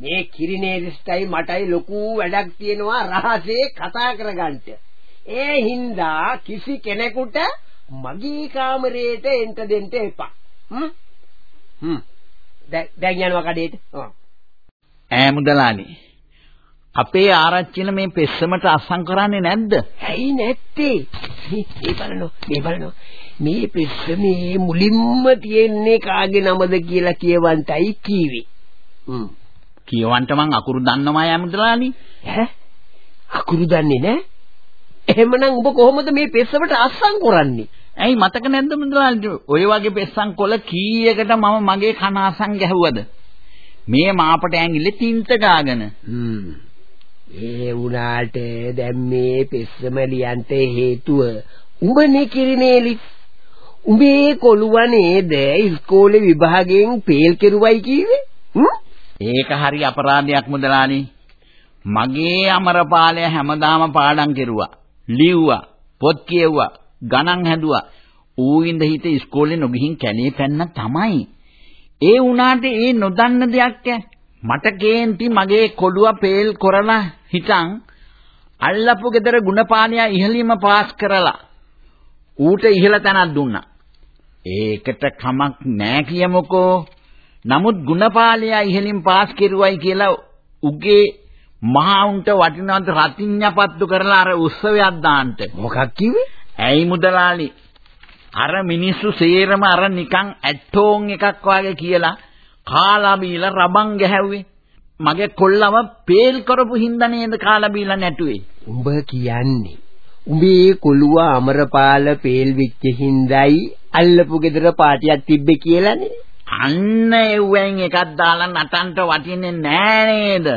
මේ කිරිනේරිස්ටයි මටයි ලොකු වැඩක් තියෙනවා රහසේ කතා කරගන්න. ඒ හින්දා කිසි කෙනෙකුට මගේ කාමරේට එන්න දෙන්න එපා. හ්ම්. හ්ම්. දැන් යනවා කඩේට. ඈ මුදලානි. අපේ ආරච්චිල මේ පෙස්සමට අස්සම් කරන්නේ නැද්ද? ඇයි නැත්තේ? මේ බලනෝ මේ බලනෝ මේ පෙස්සමේ මුලින්ම තියෙන්නේ කාගේ නමද කියලා කියවන්ටයි කීවේ. හ්ම්. කියවන්ට මං අකුරු දන්නවා යමුදලානි. ඈ? අකුරු දන්නේ නැහැ? එහෙමනම් ඔබ කොහොමද මේ පෙස්සමට අස්සම් කරන්නේ? ඇයි මතක නැද්ද මුදලාලි? ඔය වගේ පෙස්සම් කොළ කීයකට මම මගේ කන අසන් ගැහුවද? මේ මාපට ඇඟිල්ලේ තින්ත ගාගෙන. හ්ම්. ඒ වුණාට දැන් මේ පෙස්සම ලියන්ට හේතුව උඹනේ කිරිනේලි. උඹේ කොළුව නේද ඉස්කෝලේ විභාගයෙන් පේල් කෙරුවයි කිව්වේ? හ්ම්? ඒක හරි අපරාධයක් මුදලානි. මගේ අමරපාලය හැමදාම පාඩම් කෙරුවා. ලිව්වා. පොත් කියෙව්වා. ගණන් හැදුවා. ඌ ඉඳ හිට ඉස්කෝලේ නොගිහින් කැලේ පැන්න තමයි. ඒ වුණාට ඒ නොදන්න දෙයක් මට කේන්ති මගේ කොළුව පේල් කරලා හිටන් අල්ලපු ගෙදර ගුණපානියා ඉහළින්ම පාස් කරලා ඌට ඉහළ තැනක් දුන්නා. ඒකට කමක් නෑ කියමුකෝ. නමුත් ගුණපාලයා ඉහළින් පාස් කෙරුවයි කියලා උගේ මහා උන්ට වටිනවද රතිඤ්ඤපත්තු කරලා අර උත්සවයක් දාන්න. මොකක් කිව්වේ? ඇයි මුදලාලි? අර මිනිස්සු සේරම අර නිකන් ඇට්ටෝන් එකක් වගේ කියලා කාලා බීලා රබන් ගැහැව්වේ. මගේ කොල්ලව පේල් කරපු හින්දා නේද කාලා බීලා නැටුවේ. උඹ කියන්නේ උඹේ කොළුව අමරපාල පේල් වෙච්ච හින්දායි අල්ලපු ගෙදර පාටියක් තිබ්බේ කියලානේ. අන්න එව්වෙන් එකක් දාලා නටන්න වටින්නේ නෑ නේද?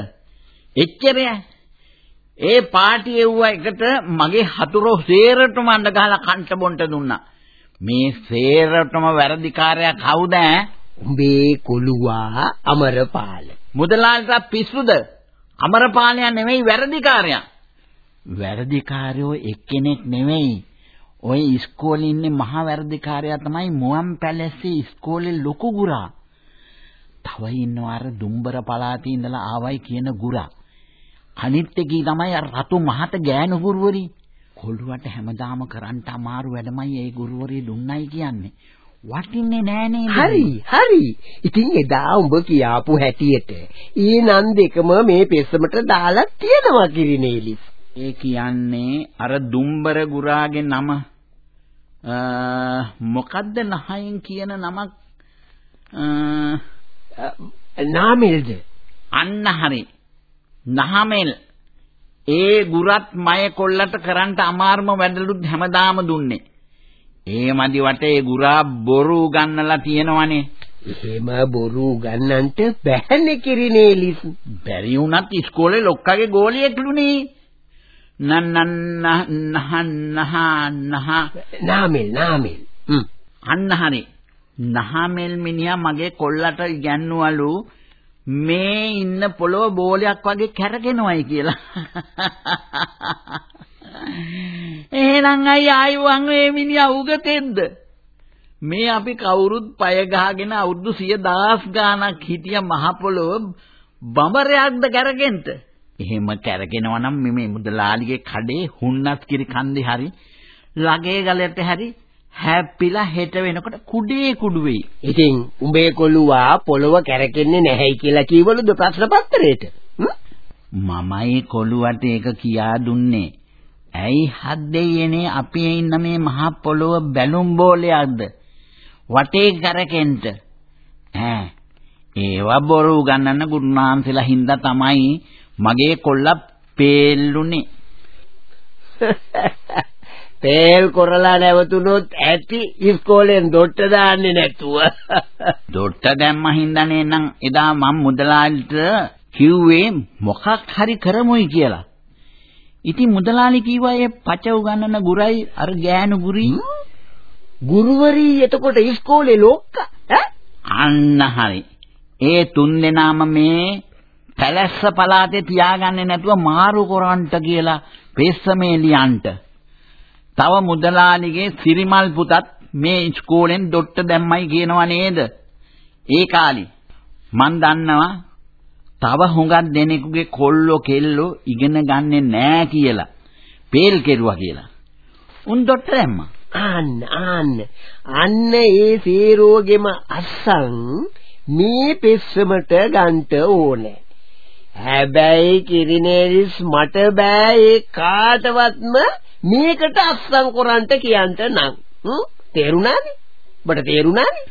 එච්චරය. ඒ පාටි එව්වා එකට මගේ හතුරෝ සේරටම අඬ ගහලා කන්ට බොන්ට දුන්නා. මේ සේරටම වැරදිකාරයා කවුද? උඹේ කොළුවා අමරපාල. මුදලාලිට පිස්සුද? අමරපාලයා නෙමෙයි වැරදිකාරයා. වැරදිකාරයෝ එක්කෙනෙක් නෙමෙයි. ඔය ඉස්කෝලේ ඉන්නේ මහා වැරදිකාරයා තමයි මුවන් පැලැස්සේ ඉස්කෝලේ ලොකු ගුරා. තව ඉන්නවා අර දුම්බර පළාතේ ඉඳලා ආවයි කියන ගුරා. අනිත් එකී තමයි අර රතු මහත ගෑනු ගුරුවරි. කොළුවට හැමදාම කරන්න අමාරු වැඩමයි ඒ ගුරුවරි දුන්නයි කියන්නේ. වටින්නේ නෑනේ හරි හරි ඉතින් එදා උඹ කියාපු හැටියට ඊ නන් දෙකම මේ පෙස්සමට දාලා තියනවා කිරිනේලි ඒ කියන්නේ අර දුම්බර ගුරාගේ නම මොකද්ද නහයෙන් කියන නමක්? නාමෙල්ද? අන්න හරි. නහමෙල්. ඒ ගුරත් මය කොල්ලට කරන්ට අමාරුම වැඩලුත් හැමදාම දුන්නේ. ඒ මදි වටේ ගුරා බොරු ගන්නලා තියෙනවනේ. එහෙම බොරු ගන්නන්ට බැහැනේ කිරිනේලිස් බැරි වුණත් ඉස්කෝලේ ලොක්කගේ ගෝලියෙක්ලුනේ නාමෙල් නාමෙල් අන්න හරි නහමෙල් මිනිහා මගේ කොල්ලට ඉගැන්නුවලු මේ ඉන්න පොළොව බෝලයක් වගේ කැරගෙනවයි කියලා. එහෙනම් අය ආයුවන් මේ මිනිහා උගතෙන්ද? මේ අපි කවුරුත් පය ගහගෙන අවුරුදු 10000 ගාණක් හිටිය මහ පොළොව බඹරයක්ද කැරගෙන්න? එහෙම කැරගෙනවා නම් මේ මුදලාලිගේ කඩේ හුන්නස් කිරි කන්දේ හරි ලගේ ගලට හරි හැප්පිලා හෙට වෙනකොට කුඩේ කුඩු වෙයි. ඉතින් උඹේ කොළුවා පොළව කැරකෙන්නේ නැහැයි කියලා කීවලුද ප්‍රශ්න පත්‍රයේට? මමයි කොළුවට ඒක කියා දුන්නේ. ඇයි හද්දෙයනේ අපි ඉන්න මේ මහා පොළොව බැලුම් බෝලයක්ද? වටේ කරකෙන්න. ඈ ඒවා බොරු ගන්නන ගුරුනාන්සලා හින්දා තමයි මගේ කොල්ලා පේල්ලුනේ. තේල් කරලා නැවතුනොත් ඇති ඉස්කෝලෙන් දොට්ට දාන්නේ නැතුව. දොට්ට දැම්ම හින්දානේ නම් එදා මම මුදලාලිට කිව්වේ මොකක් හරි කරමුයි කියලා. ඉතින් මුදලාලි කිව්වා ඒ පච උගන්නන ගුරයි අර ගෑනු ගුරි ගුරුවරී එතකොට ඉස්කෝලේ ලෝක්ක ඈ අන්න හරි. ඒ තුන් දෙනාම මේ පැලැස්ස පළාතේ තියාගන්නේ නැතුව මාරු කරන්ට කියලා පෙස්සමේ ලියන්ට. තව මුදලාලිගේ සිරිමල් පුතත් මේ ඉස්කෝලෙන් ඩොට්ට දැම්මයි කියනවා නේද? ඒ කාලේ මන් දන්නවා තව හුඟක් දෙනෙකුගේ කොල්ලෝ කෙල්ලෝ ඉගෙන ගන්නෙ නෑ කියලා. පේල් කෙරුවා කියලා. උන් ඩොට්ට දැම්මා. අන්න අන්න අන්න ඒ සීරෝගෙම අස්සන් මේ පෙස්සමට ගන්ට ඕනේ හැබැයි කිරිනේරිස් මට බෑ ඒ කාටවත්ම මේකට අස්සන් කරන්ට කියන්ට නම්. තේරුණානේ ඔබට තේරුණානේ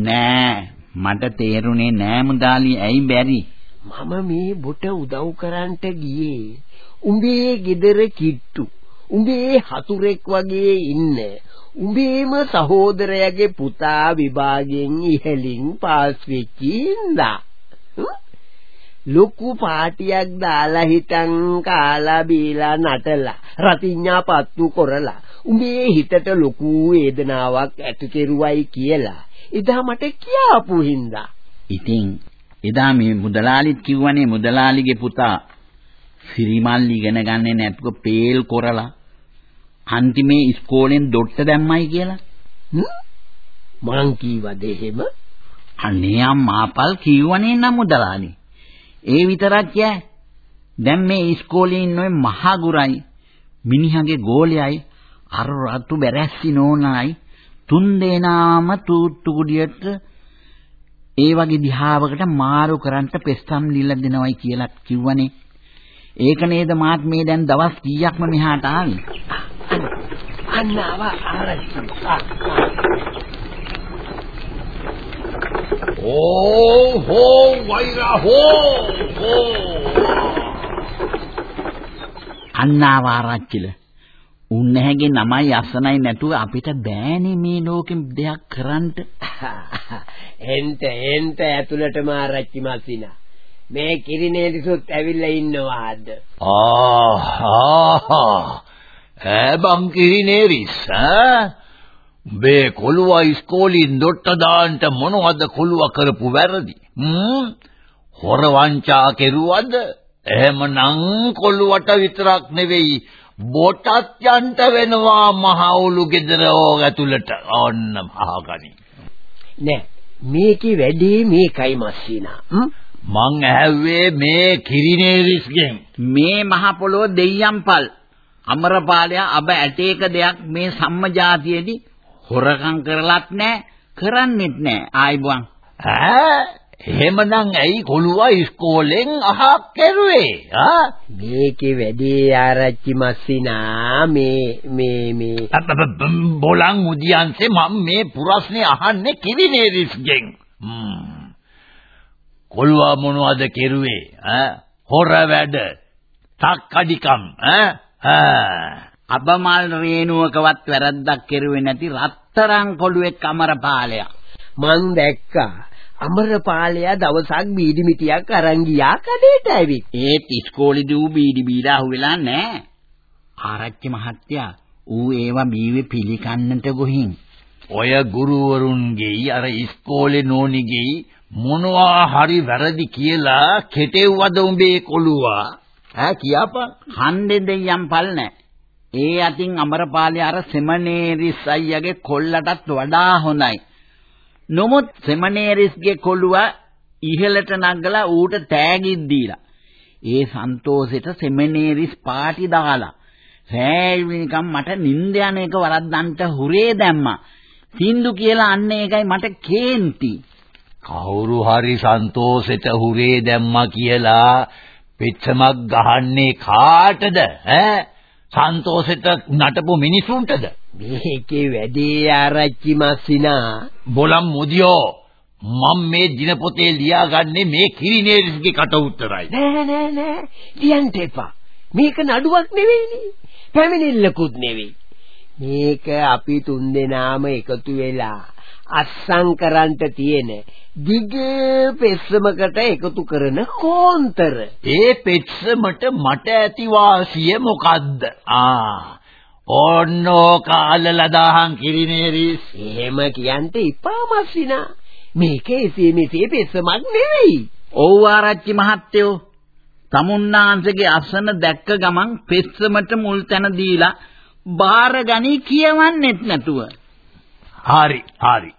නෑ. මට තේරුනේ නෑ මුදාලි. ඇයි බැරි? මම මේ බොට උදව් කරන්ට ගියේ. උඹේ ගෙදර කිට්ටු. උඹේ හතුරෙක් වගේ ඉන්න. උඹේම සහෝදරයාගේ පුතා විභාගයෙන් ඉහළින් පාස් වෙච්ච ඉඳා ලොකු පාටියක් දාලා හිටන් කාලා බීලා නටලා රතිඤ්ඤා පත්තු කරලා උඹේ හිතට ලොකු වේදනාවක් ඇති කෙරුවයි කියලා එදා මට කියාපු හින්දා ඉතින් එදා මේ මුදලාලිත් කිව්වනේ මුදලාලිගේ පුතා සිරිමල් ඉගෙන ගන්නේ නැතුව පේල් කරලා අන්තිමේ ඉස්කෝලෙන් ඩොට්ට දැම්මයි කියලා. මං කීවද එහෙම? අනේ අම්මාපල් කිව්වනේ නම් මුදලානි. ඒ විතරක් යෑ. දැන් මේ ඉස්කෝලේ ඉන්න ඔය මහගුරයි මිනිහගේ ගෝලයයි අර රතු බැරැස්සි නෝනායි තුන් දෙනාම තූත්තු කුඩියට ඒ වගේ දිහාවකට මාරු කරන්ට පෙස්තම් ලිල්ල දෙනවයි කියලා කිව්වනේ. ඒක නේද මාත් මේ දැන් දවස් කීයක්ම මෙහාට ආවේ. අන්න ආව ආරච්චි. ඕ හෝ වෛරා හෝ හෝ අන්නාව ආරච්චිල උන්නැහැගේ නමයි අසනයි නැතුව අපිට බෑනේ මේ ලෝකෙම දෙයක් කරන්න. එන්ට එන්ට ඇතුළටම ආරච්චි මස්සිනා. මේ කිරිනේලිසුත් ඇවිල්ලා ඉන්නවාද? ආහා ඈ බං කිරිනේරිස් ඈ මේ කොළුවා ඉස්කෝලෙන් දොට්ට දාන්න මොනවද කොළුවා කරපු වැරදි? හ්ම්? හොර වංචා කෙරුවද? එහෙමනම් කොළුවට විතරක් නෙවෙයි බොටත් යන්ට වෙනවා මහවුලු ගෙදර ඕක ඇතුළට. ඔන්න අහගනි නෑ මේකේ වැඩේ මේකයි මස්සිනා. මං ඇහුවේ මේ කිරිනේරිස්ගෙන්. මේ මහ පොළොව දෙයියන්පල් අමරපාලයා අබ ඇටේක දෙයක් මේ සම්මජාතියේදී හොරකම් කරලත් නැහැ කරන්නෙත් නැහැ ආයිබුවන් ඈ? එහෙමනම් ඇයි කොළුවා ඉස්කෝලෙන් අහක් කරුවේ? ආ මේකේ වැඩේ ආරච්චි මස්සිනා මේ මේ මේ. බොලන් මුදියන්සේ මම මේ පුරස්නේ අහන්නේ කිවිනේරිස්ගෙන් කොළුවා මොනවද කෙරුවේ? ඈ? හොර වැඩ. තක්කඩිකම්. ඈ අබමල් රේණුවකවත් වැරද්දක් කෙරුවේ නැති රත්තරන් කොළුවෙක් අමරපාලයා මං දැක්කා අමරපාලයා දවසක් බීඩි මිටියක් අරන් ගියා කඩේට ඇවිත්. ඒත් ඉස්කෝලේදී ඌ බීඩි බීලා අහුවෙලා නැහැ. ආරච්චි මහත්තයා ඌ ඒවා බීවේ පිළිකන්නට ගොහින්. ඔය ගුරුවරුන්ගේ අර ඉස්කෝලේ නෝනිගේ මොනවා හරි වැරදි කියලා කෙටෙව්වද උඹේ කොළුවා ඈ කියපන් හන්දේ දෙයියන් පල් නැහැ. ඒ අතින් අමරපාලේ අර සෙමනේරිස් අයියාගේ කොල්ලටත් වඩා හොඳයි. නොමුත් සෙමනේරිස්ගේ කොළුවා ඉහළට නගලා ඌට තෑගිත් දීලා. ඒ සන්තෝෂෙට සෙමනේරිස් පාටි දාලා. රෑවිනිකම් මට නිින්ද යන එක වරද්දන්ට හුරේ දැම්මා. සින්දු කියලා අන්න ඒකයි මට කේන්ති. කවුරු හරි සන්තෝෂෙට හුරේ දැම්මා කියලා පිටසමක් ගහන්නේ කාටද ඈ සන්තෝෂෙට නටපු මිනිසුන්ටද? මේකේ වැඩේ ආරච්චි මස්සිනා බොලම් මුදියෝ මම මේ දිනපොතේ ලියාගන්නේ මේ කිරිනේරිස්ගේ කට උත්තරයි. නෑ නෑ නෑ ලියන්න එපා. මේක නඩුවක් නෙවෙයිනේ. පැමිණිල්ලකුත් නෙවෙයි. මේක අපි තුන්දෙනාම එකතු වෙලා අස්සම් කරන්ට තියෙන දිග පෙස්සමකට එකතු කරන කෝන්තර. ඒ පෙත්සමට මට ඇති වාසිය මොකද්ද? ආ ඕන්නෝ කාලලා දහන් කිරිනේරිස්. එහෙම කියන්ට එපා මස්සිනා. මේක එසේ මෙසේ පෙස්සමක් නෙවෙයි. ඔව් ආරච්චි මහත්තයෝ තමුන්නාන්සේගේ අසන දැක්ක ගමන් පෙස්සමට මුල් තැන දීලා බාරගනි කියවන්නෙත් නැතුව. හරි හරි.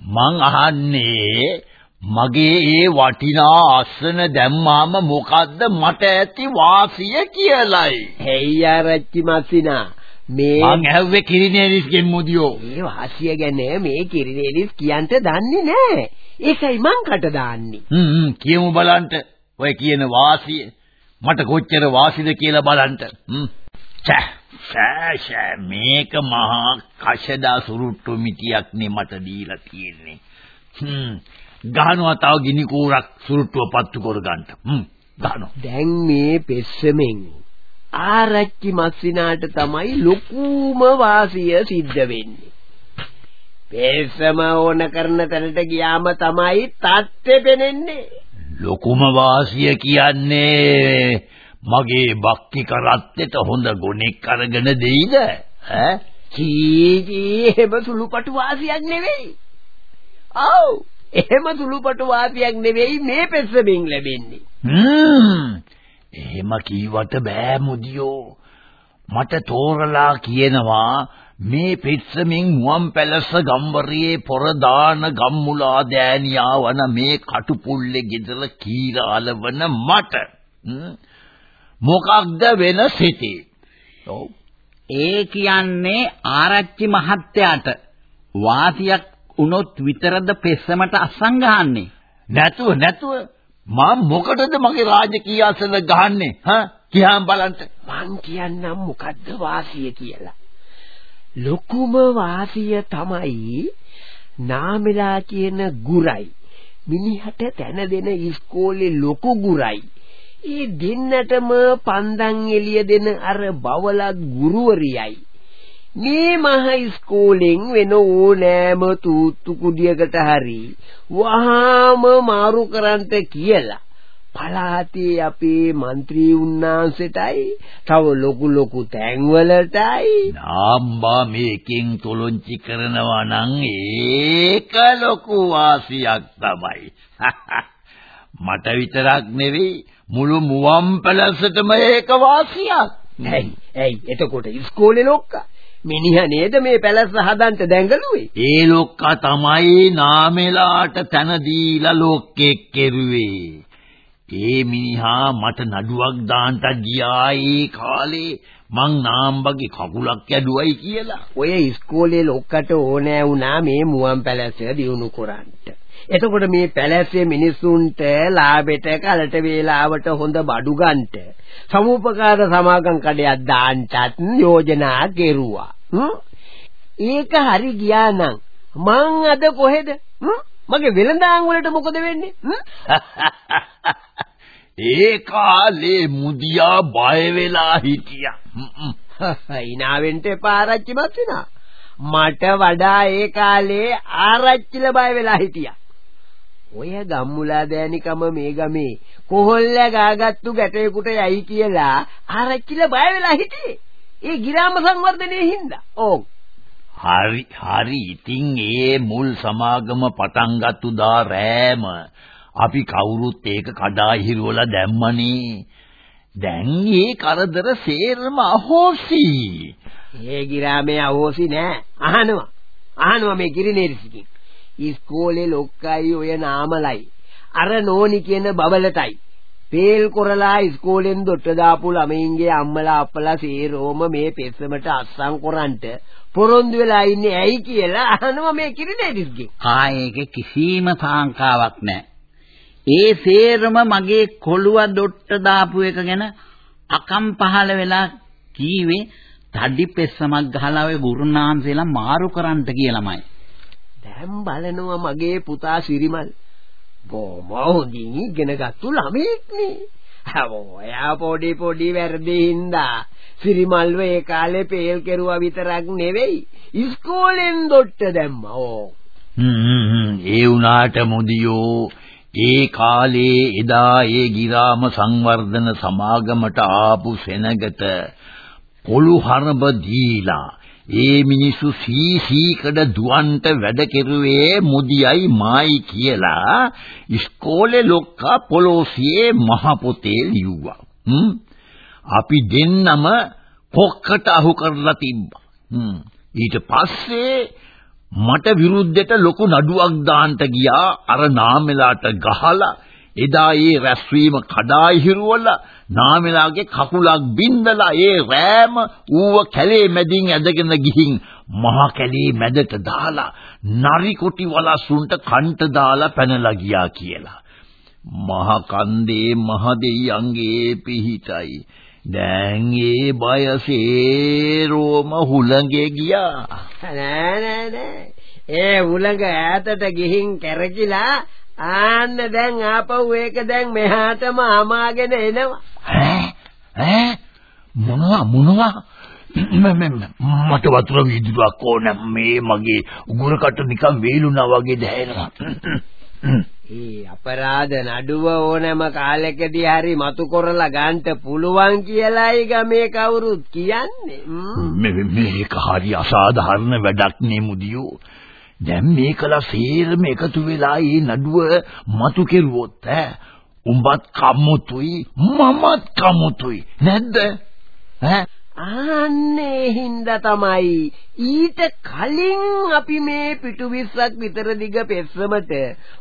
මං අහන්නේ මගේ ඒ වටිනා අසන දැම්මාම මොකද්ද මට ඇති වාසිය කියලයි. හේයි ආරච්චි මස්සිනා. මේ මං ඇහුවේ කිරිනේරිස්ගෙන් මුදියෝ. මේ වාසිය ගැන මේ කිරිනේලිස් කියන්ට දන්නේ නැහැ. ඒකයි මං කට දාන්නේ. හ්ම් හ්ම් කියමු බලන්න. ඔය කියන වාසිය මට කොච්චර වාසිද කියලා බලන්න. හ්ම්. ඡෑ මේක මහා කෂදා සුරුට්ටු මිටියක් නේ මට දීලා තියෙන්නේ. හ්ම්. ගහනවා තව ගිනි කූරක් සුරුට්ටුව පත්තු කරගන්න. හ්ම්. ගහනවා. දැන් මේ පෙස්සමෙන් ආරච්චි මස්සිනාට තමයි ලොකුම වාසිය සිද්ධ වෙන්නේ. පෙස්සම ඕන කරන තැනට ගියාම තමයි තත්ත්වෙ පෙනෙන්නේ. ලොකුම වාසිය කියන්නේ මගේ බක්කි කරත්තෙට හොඳ ගුණෙක් අරගෙන දෙයිද? ඈ? චී එහෙම සුළුපටු වාසියක් නෙවෙයි. ආව් එහෙම සුළුපටු වාසියක් නෙවෙයි මේ පෙස්සමින් ලැබෙන්නේ. හ්ම්. එහෙම කීවට බෑ මුදියෝ. මට තෝරලා කියනවා මේ පිටසමින් මුවන් පැලස ගම්වරයේ පොර දාන ගම්මුලා දෑනියා වන මේ කටුපුල්ලේ ගෙදර කීරාලවන මට මොකක්ද වෙන සිටි? ඔව්. ඒ කියන්නේ ආරච්චි මහත්තයාට වාසියක් වුණොත් විතරද පෙස්සමට අස්සන් ගහන්නේ නැතුව නැතුව. මම මොකටද මගේ රාජකීය අසල ගහන්නේ? හා? කියාම් බලන්න. මං කියන්නම් මොකද්ද වාසිය කියලා. ලොකුම වාසිය තමයි නාමෙලා කියන ගුරයි. මිනිහට තැන දෙන ඉස්කෝලේ ලොකු ගුරයි ඒ දෙන්නටම පන්දන් එළිය දෙන අර බවලත් ගුරුවරියයි මේ මහ ඉස්කෝලෙන් වෙන ඕනෑම තූත්තු කුඩියකට හරි වහාම මාරු කරන්ට කියලා පළාතේ අපේ മന്ത്രി උන්නාන්සෙටයි තව ලොකු ලොකු තැන්වලටයි නාම්බා මේකෙන් තොලොංචි කරනවා නම් ඒක ලොකු වාසියක් තමයි මට විතරක් නෙවෙයි මුළු මුවන් පැලසටම ඒක වාසියක් ඇයි ඇයි එතකොට ඉස්කෝලේ ලොක්කා මිනිහා නේද මේ පැලැස්ස හදන්න දැඟලුවේ? ඒ ලොක්කා තමයි නාමෙලාට තන දීලා ලෝකෙක් කෙරුවේ. ඒ මිනිහා මට නඩුවක් දාන්නත් ගියා ඒ කාලේ මං නාම්බගේ කකුලක් ඇදුවයි කියලා. ඔය ඉස්කෝලේ ලොක්කට ඕනෑ වුණා මේ මුවන් පැලැස්ස දියුණු කරන්න. එතකොට මේ පැලැස්සේ මිනිස්සුන්ට ලාභෙට කලට වේලාවට හොඳ බඩු ගන්නට සමුපකාර සමාගම් කඩයක් දාන්නත් යෝජනා කෙරුවා. ඒක හරි ගියා නම් මං අද කොහෙද? මගේ වෙළඳාම් වලට මොකද වෙන්නේ? ඒ කාලේ මුදියා බය වෙලා හිටියා. ඉනාවෙන්ට එපා ආරච්චි මත්විනා. මට වඩා ඒ කාලේ ආරච්චිල බය වෙලා හිටියා. ඔය ගම්මුලා දෑනිකම මේ ගමේ කොහොල්ල ගාගත්තු ගැටේකට යයි කියලා ආරච්චිල බය වෙලා හිටියේ. ඒ ගිරාම සංවර්ධනයේ හින්දා. ඕ. හරි හරි ඉතින් ඒ මුල් සමාගම පටන් ගත්තු දා රෑම අපි කවුරුත් ඒක කඩා හිරවලා දැම්මනේ. දැන් ඒ කරදර සේරම අහෝසි. ඒ ගිරාමේ අහෝසි නෑ. අහනවා. අහනවා මේ ගිරිනේරිසිකින්. ඉස්කෝලේ ලොක්කයි ඔය නාමලයි. අර නෝනි කියන බබලටයි. පේල් කරලා ඉස්කෝලෙන් දොට්ට දාපු ළමයින්ගේ අම්මලා අප්පලා සේරෝම මේ පෙස්සමට අස්සම් කරන්ට පොරොන්දු වෙලා ඉන්නේ ඇයි කියලා අහනවා මේ කිරිනේදිස්ගෙන්. ආ ඒකේ කිසිම සාංකාවක් නැහැ. ඒ සේරම මගේ කොළුව දොට්ට දාපු එක ගැන අකම් පහල වෙලා කීවේ තඩි පෙස්සමක් ගහලා ඔය ගුරුනාන්සේලා මාරු කරන්නට කියලාමයි. දැන් බලනවා මගේ පුතා සිරිමල් බොහොම හොඳින් ඉගෙනගත්තු ළමෙක් නේ. ඔයා පොඩි පොඩි වැරදි හින්දා සිරිමල්ව ඒ කාලේ පේල් කෙරුවා විතරක් නෙවෙයි ඉස්කෝලෙන් දොට්ට දැම්මා. ඕ. ඒ වුණාට මුදියෝ ඒ කාලේ එදා ඒ ගිරාම සංවර්ධන සමාගමට ආපු සෙනගට පොළු හරබ දීලා ඒ මිනිස්සු සීසීකඩ දුවන්ට වැඩ කෙරුවේ මුදියයි මායි කියලා ඉස්කෝලේ ලොක්කා පොලෝසියේ මහ පොතේ ලිව්වා. අපි දෙන්නම කොක්කට අහු කරලා තිබ්බා. ඊට පස්සේ මට විරුද්ධෙට ලොකු නඩුවක් දාන්න ගියා අර නාමෙලාට ගහලා එදා ඒ රැස්වීම කඩායි හිරුවලා නාමෙලාගේ කකුලක් බින්දලා ඒ රෑම ඌව කැලේ මැදින් ඇදගෙන ගිහින් මහ කැලේ මැදට දාලා නරි කොටි වලසුන්ට කන්ට දාලා පැනලා ගියා කියලා. මහ කන්දේ මහ දෙයියන්ගේ පිහිටයි. දැන් ඒ බයසේ රෝම හුලඟේ ගියා. නෑ නෑ නෑ. ඒ හුලඟ ඈතට ගිහින් කැරකිලා ආන්න දැන් ආපහු ඒක දැන් මෙහාටම අමාගෙන එනවා. ඈ ඈ මොනවා මොනවා මට වතුර වීදුරුවක් ඕන මේ මගේ උගුරකට නිකන් වේලුණා වගේ දැනෙනවා. ඒ අපරාධ නඩුව ඕනෑම කාලෙකදී හරි මතු කරලා ගන්නට පුළුවන් කියලායි ගමේ කවුරුත් කියන්නේ. මේක හරි අසාධාරණ වැඩක් නේ මුදියෝ. දැන් මේකලා සේරම එකතු වෙලා මේ නඩුව මතු කෙරුවොත් ඈ උඹත් කමුතුයි මමත් කමුතුයි නැද්ද? ඈ? ආන්නේ හින්දා තමයි. ඊට කලින් අපි මේ පිටු 20ක් විතර දිග පෙස්සමට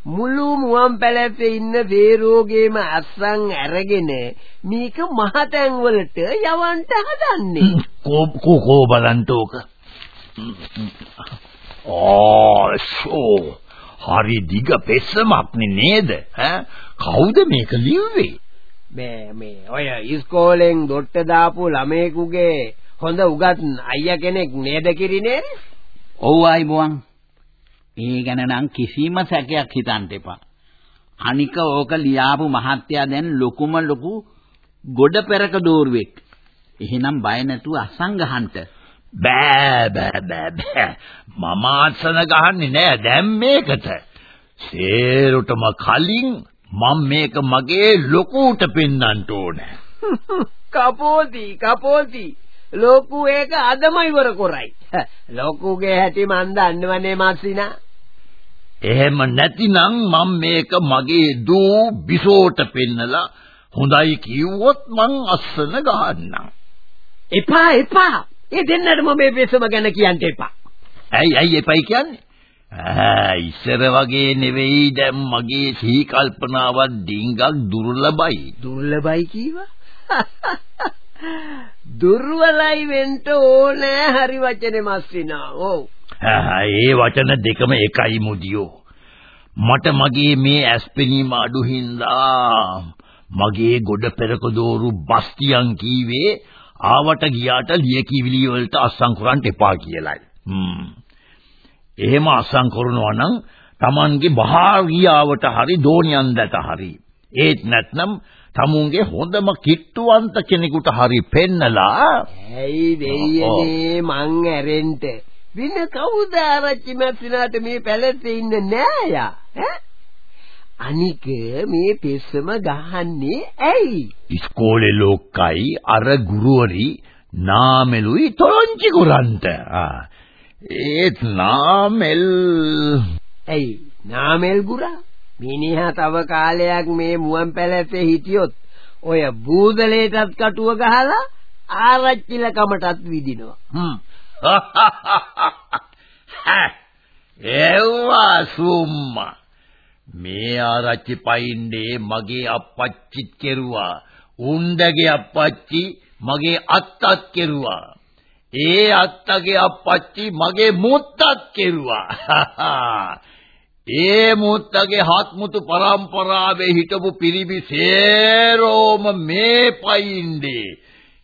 මුළු මුවන් පැලැස්සේ ඉන්න සේරෝගේම අස්සන් අරගෙන මේක මහතැන් වලට යවන්න හදන්නේ. කෝ කෝ බලන්න ඕක ආෂෝ හරි දිග පෙස්සමක් නේද ඈ කවුද මේක ලිව්වේ මේ මේ ඔය ඉස්කෝලෙන් දොට්ට දාපු ළමයෙකුගේ හොඳ උගත් අයියා කෙනෙක් නේද කිරිනේ? ඔව් ආයිබුවන්. ඒ ගැන නම් කිසිම සැකයක් හිතන්න එපා. අනික ඕක ලියාපු මහත්තයා දැන් ලොකුම ලොකු ගොඩ පෙරක දෝරුවෙක්. එහෙනම් බය නැතුව අසං ගහන්න. බෑ බෑ බෑ බෑ. මම අසන ගහන්නේ නෑ දැන් මේකට. සේරුටම කලින් මම මේක මගේ ලොකුට පෙන්වන්න ඕනේ. කපෝති කපෝති ලොකු ඒක අදම ඉවර කරයි. ලොකුගේ හැටි මන් දන්නවනේ මස්සිනා. එහෙම නැතිනම් මම මේක මගේ දූ බිසෝට පෙන්නලා හොඳයි කිව්වොත් මං අස්සන ගහන්නම්. එපා එපා. ඒ දෙන්නටම මේ බෙසම ගැන කියන්න එපා. ඇයි ඇයි එපයි කියන්නේ? ආ ඉස්සර වගේ නෙවෙයි දැන් මගේ සිහි කල්පනාවත් ඩිංගක් දුර්ලභයි. දුර්ලභයි කීවා? දුර්වලයි වෙන්න ඕනෑ හරි වචනේ මස්සිනා. ඔව්. ඒ වචන දෙකම එකයි මුදියෝ. මට මගේ මේ ඇස්පෙනීම අඩු හින්දා මගේ ගොඩ පෙරක දෝරු බස්තියන් කීවේ ආවට ගියාට ලියකිවිලි වලට අස්සම් කරන්න එපා කියලයි. හ්ම්. එහෙම අසං කරනවා නම් Tamanගේ භාගියාවට හරි දෝනියන්දට හරි. ඒත් නැත්නම් tamunගේ හොඳම කිට්ටුවන්ත කෙනෙකුට හරි පෙන්නලා ඇයි දෙයියනේ මං ඇරෙන්න වෙන කවුද ආරච්චි මැස්සිනාට මේ පැලැත්තේ ඉන්න නෑයා? ඈ අනික මේ පෙස්සම ගහන්නේ ඇයි? ඉස්කෝලේ ලෝකයි අර ගුරුවරි නාමෙලුයි තොරංචි කුරන්ට ඒත් නාමෙල්. ඇයි? නාමෙල් ගුරා? මිනිහා තව කාලයක් මේ මුවන් පැලැස්සේ හිටියොත් ඔය බූදලේටත් කටුව ගහලා ආරච්චිලකමටත් විදිනවා හ්ම්. එව්වා සුම්මා මේ ආරච්චි පයින්ඩේ මගේ අප්පච්චිත් කෙරුවා උණ්ඩගේ අප්පච්චි මගේ අත්තත් කෙරුවා ඒ අත්තගේ අප්පච්චි මගේ මුත්තත් කෙරුවා. ඒ මුත්තගේ හත්මුතු පරම්පරාවේ හිටපු පිරිමි සේරෝම මේ පයින්දේ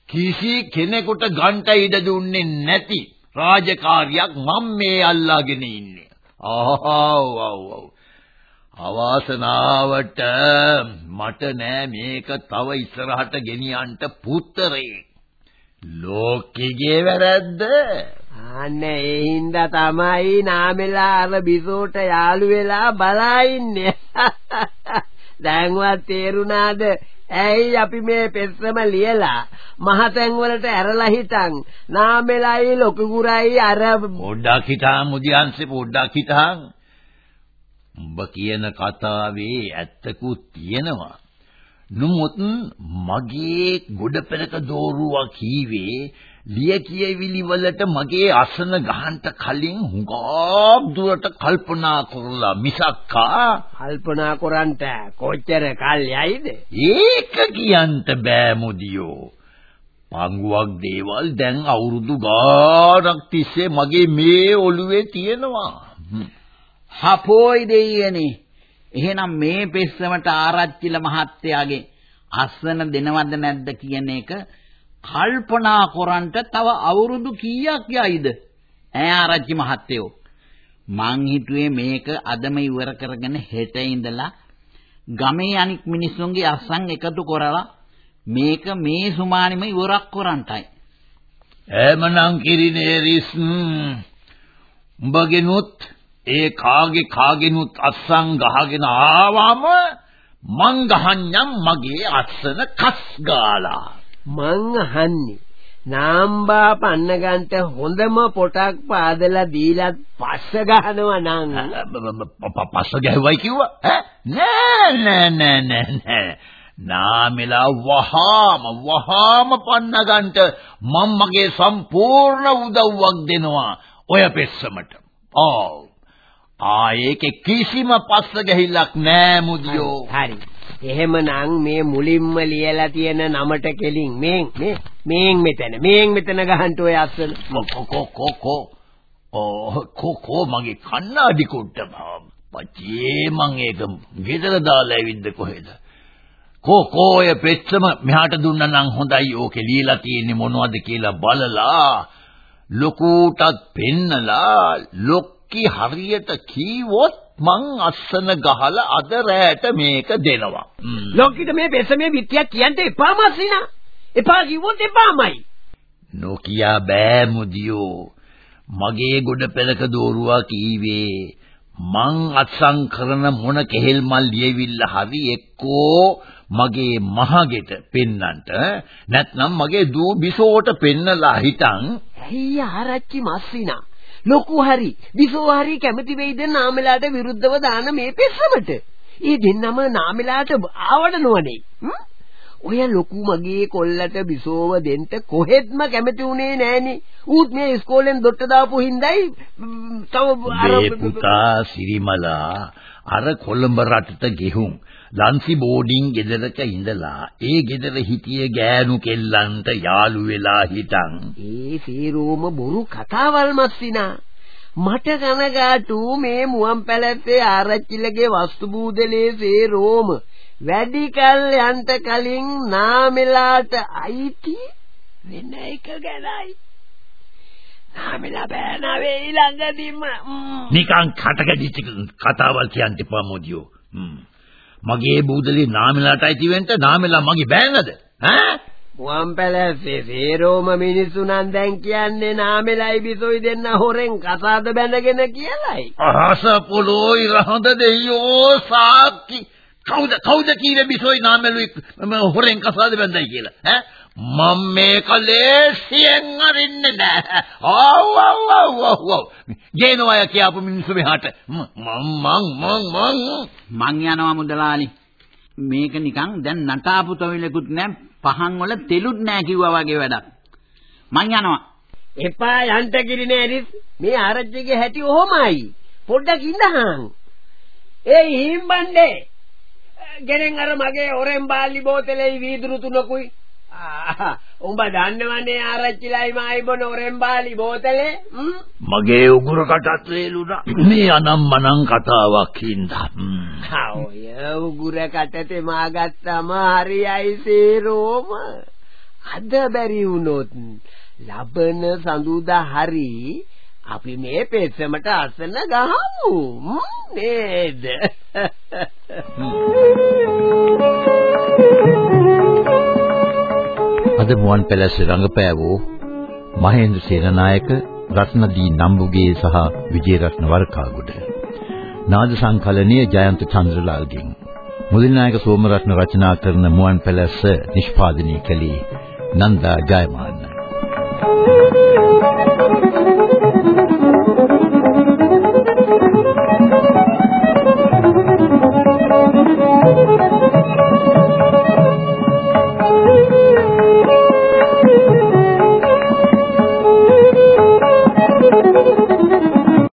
කිසි කෙනෙකුට ගන්ට ඉඩ දුන්නේ නැති රාජකාරියක් මම මේ අල්ලාගෙන ඉන්නේ. ආව් ආව් ආව්. අවාසනාවට මට නෑ මේක තව ඉස්සරහට ගෙනියන්න පුත්තරේ. ලෝකෙගේ වැරද්ද අන්න ඒ හින්දා තමයි නාමෙලා අර බිසෝට යාළු වෙලා බලා ඉන්නේ. දැන්වත් තේරුණාද? ඇයි අපි මේ පෙස්සම ලියලා මහතැන් වලට ඇරලා හිටන් නාමෙලයි ලොකුගුරයි අර පොඩ්ඩක් හිටාම් මුදියන්සේ පොඩ්ඩක් හිටාම් උඹ කියන කතාවේ ඇත්තකුත් තියෙනවා. නමුත් මගේ ගොඩපෙරක දෝරුවා කීවේ ලිය කියවිලි වලට මගේ අසන ගහන්න කලින් හුඟක් දුරට කල්පනා කරලා මිසක්කා කල්පනා කරන්ට කොච්චර කල් යයිද? ඒක කියන්න බෑ මුදියෝ. පංගුවක් දේවල් දැන් අවුරුදු ගාණක් තිස්සේ මගේ මේ ඔළුවේ තියෙනවා හපෝයි දෙයියනේ. එහෙනම් මේ පෙස්සමට ආරච්චිල මහත්තයාගේ අස්සන දෙනවද නැද්ද කියන එක කල්පනා කරන්ට තව අවුරුදු කීයක් යයිද? ඈ ආරච්චි මහත්තයෝ මං හිතුවේ මේක අදම ඉවර කරගෙන හෙට ඉඳලා ගමේ අනික් මිනිස්සුන්ගේ අස්සන් එකතු කරලා මේක මේ සුමානෙම ඉවරක් කරන්ටයි. එමනම් කිරිනේරිස් උඹගෙනුත් ඒ කාගේ කාගෙනුත් අස්සන් ගහගෙන ආවම මං ගහන්නම් මගේ අස්සන කස් ගාලා මං අහන්නේ නාම්බා පන්න ගන්නට හොඳම පොටක් පාදලා දීලත් පස්ස ගහනවා නං පස්ස ගැහුවයි කිව්වා. නෑ නෑ නෑ නෑ නාමෙලා වහාම වහාම පන්න ගන්නට මම මගේ සම්පූර්ණ උදව්වක් දෙනවා. ඔය පෙස්සමට. ආ ආයේ කිසිම පස්ස ගැහිල්ලක් නෑ මුදියෝ. හරි එහෙමනම් මේ මුලින්ම ලියලා තියෙන නමට කෙලින් මේන් මේ මේන් මෙතන මේන් මෙතන ගහන්න ඔය අස්සන. කො කො කො කො. ඕ කො කො මගේ කන්නාඩි කුට්ට පච්චේ මං ඒක ගෙදර දාලා ඇවිද්ද කොහෙද? කෝ කෝය පෙච්චම මෙහාට දුන්නා නම් හොඳයි ඕකේ ලියලා තියෙන්නේ මොනවද කියලා බලලා ලොකුටත් පෙන්නලා ලොක්කි හරියට කීවොත් මං අස්සන ගහලා අද රැට මේක දෙනවා. ලොක්කිට මේ බෙසමේ විත්‍යක් කියන්න එපා මස්සිනා. එපා කිව්වොත් එපාමයි. නොකියා බෑ මුදියෝ. මගේ ගොඩ පෙරක දෝරුවා කීවේ මං අත්සන් කරන මොන කෙහෙල් මල් ලියවිල්ල හරි එක්කෝ මගේ මහගෙට පෙන්නන්ට නැත්නම් මගේ දූ බිසෝට පෙන්නලා හිටන් ඇයි ආරච්චි මස්සිනා ලොකු හරි විසෝ හරි කැමති වෙයිද නාමලාට විරුද්ධව දාන මේ පෙස්සමට. ඒ දෙන්නම නාමලාට ආවඩනවනේ. ඔය ලොකු මගේ කොල්ලට විසෝව දෙන්න කොහෙත්ම කැමති උනේ නෑනේ. ඌත් මේ ඉස්කෝලෙන් දොට්ට දාපු හින්දායි තව අර පුතා සිරිමලා අර කොළඹ රටට ගෙහුම් ලන්සි බෝඩින් ගෙදරක ඉඳලා ඒ ගෙදර හිටිය ගෑනු කෙල්ලන්ට යාළු වෙලා හිටන්. ඒ සීරෝම බොරු කතාවල් මස්සිනා. මට කනගාටු මේ මුවන් පැලැත්තේ ආරච්චිලගේ වස්තු බූදලේ සේරෝම. වැඩි කල් යන්ට කලින් නාමෙලාට අයිති වෙන එක ගැනයි. නාමෙලා බෑනාවේ ඊළඟදීම නිකන් කටකැදිච්ච කතාවල් කියන්න එපා මොදියෝ මගේ බූදලේ නාමෙලාට අයිති වෙන්න නාමෙලා මගේ බෑනද? ඈ? මුවන් පැලැස්සේ සේරෝම මිනිස්සු නම් දැන් කියන්නේ නාමෙලයි බිසොයි දෙන්න හොරෙන් කසාද බැඳගෙන කියලයි. අහස පොළොයි රහඳ දෙයියෝ සාක්කි. කවුද කවුද කීවේ බිසොයි නාමෙලුයි හොරෙන් කසාද බැඳයි කියලා? ඈ මම මේක ලේසියෙන් අරින්නේ නෑ. ආව් ආව් ආව් ආව්. ගේනවා කියපු මිනිස්සු මෙහාට. මං මං මං මං මං යනවා මුදලාලි. මේක නිකන් දැන් නටාපු තොවිලකුත් නෑ පහන් වල තෙලුත් නෑ කිව්වා වගේ වැඩක්. මං යනවා. එපා යන්ට කිරිනේ ඇරිස් මේ ආරච්චිගේ හැටි ඔහොමයි. පොඩ්ඩක් ඉඳහන්. ඒ හිම්බණ්ඩේ. ගෙනෙන් අර මගේ ඔරෙන් බාලි බෝතලේ වීදුරු තුනකුයි උඹ දන්නවනේ ආරච්චිලයි මායි බොන ඔරෙම්බාලි බෝතලේ? මගේ උගුර කටත් වේලුණා. මේ අනම්මනම් කතාවක් හින්දා. ඔය උගුර කටතේ මාගත්තම හරියයි සේරෝම. අද බැරි වුණොත් ලබන සඳුදා හරි අපි මේ පෙස්සමට අසන ගහමු. නේද අද මුවන් පැලැස්සේ රඟපෑවෝ මහේන්ද්‍ර සේනනායක රත්නදී නම්බුගේ සහ විජේරත්න වරකාගොඩ. නාද සංකලනයේ ජයන්ත චන්ද්‍රලාල්ගෙන්. මුදිනායක සෝමරත්න රචනා කරන මුවන් පැලැස්ස නිෂ්පාදනය කළේ නන්දා ජයමාන්න. Thank you.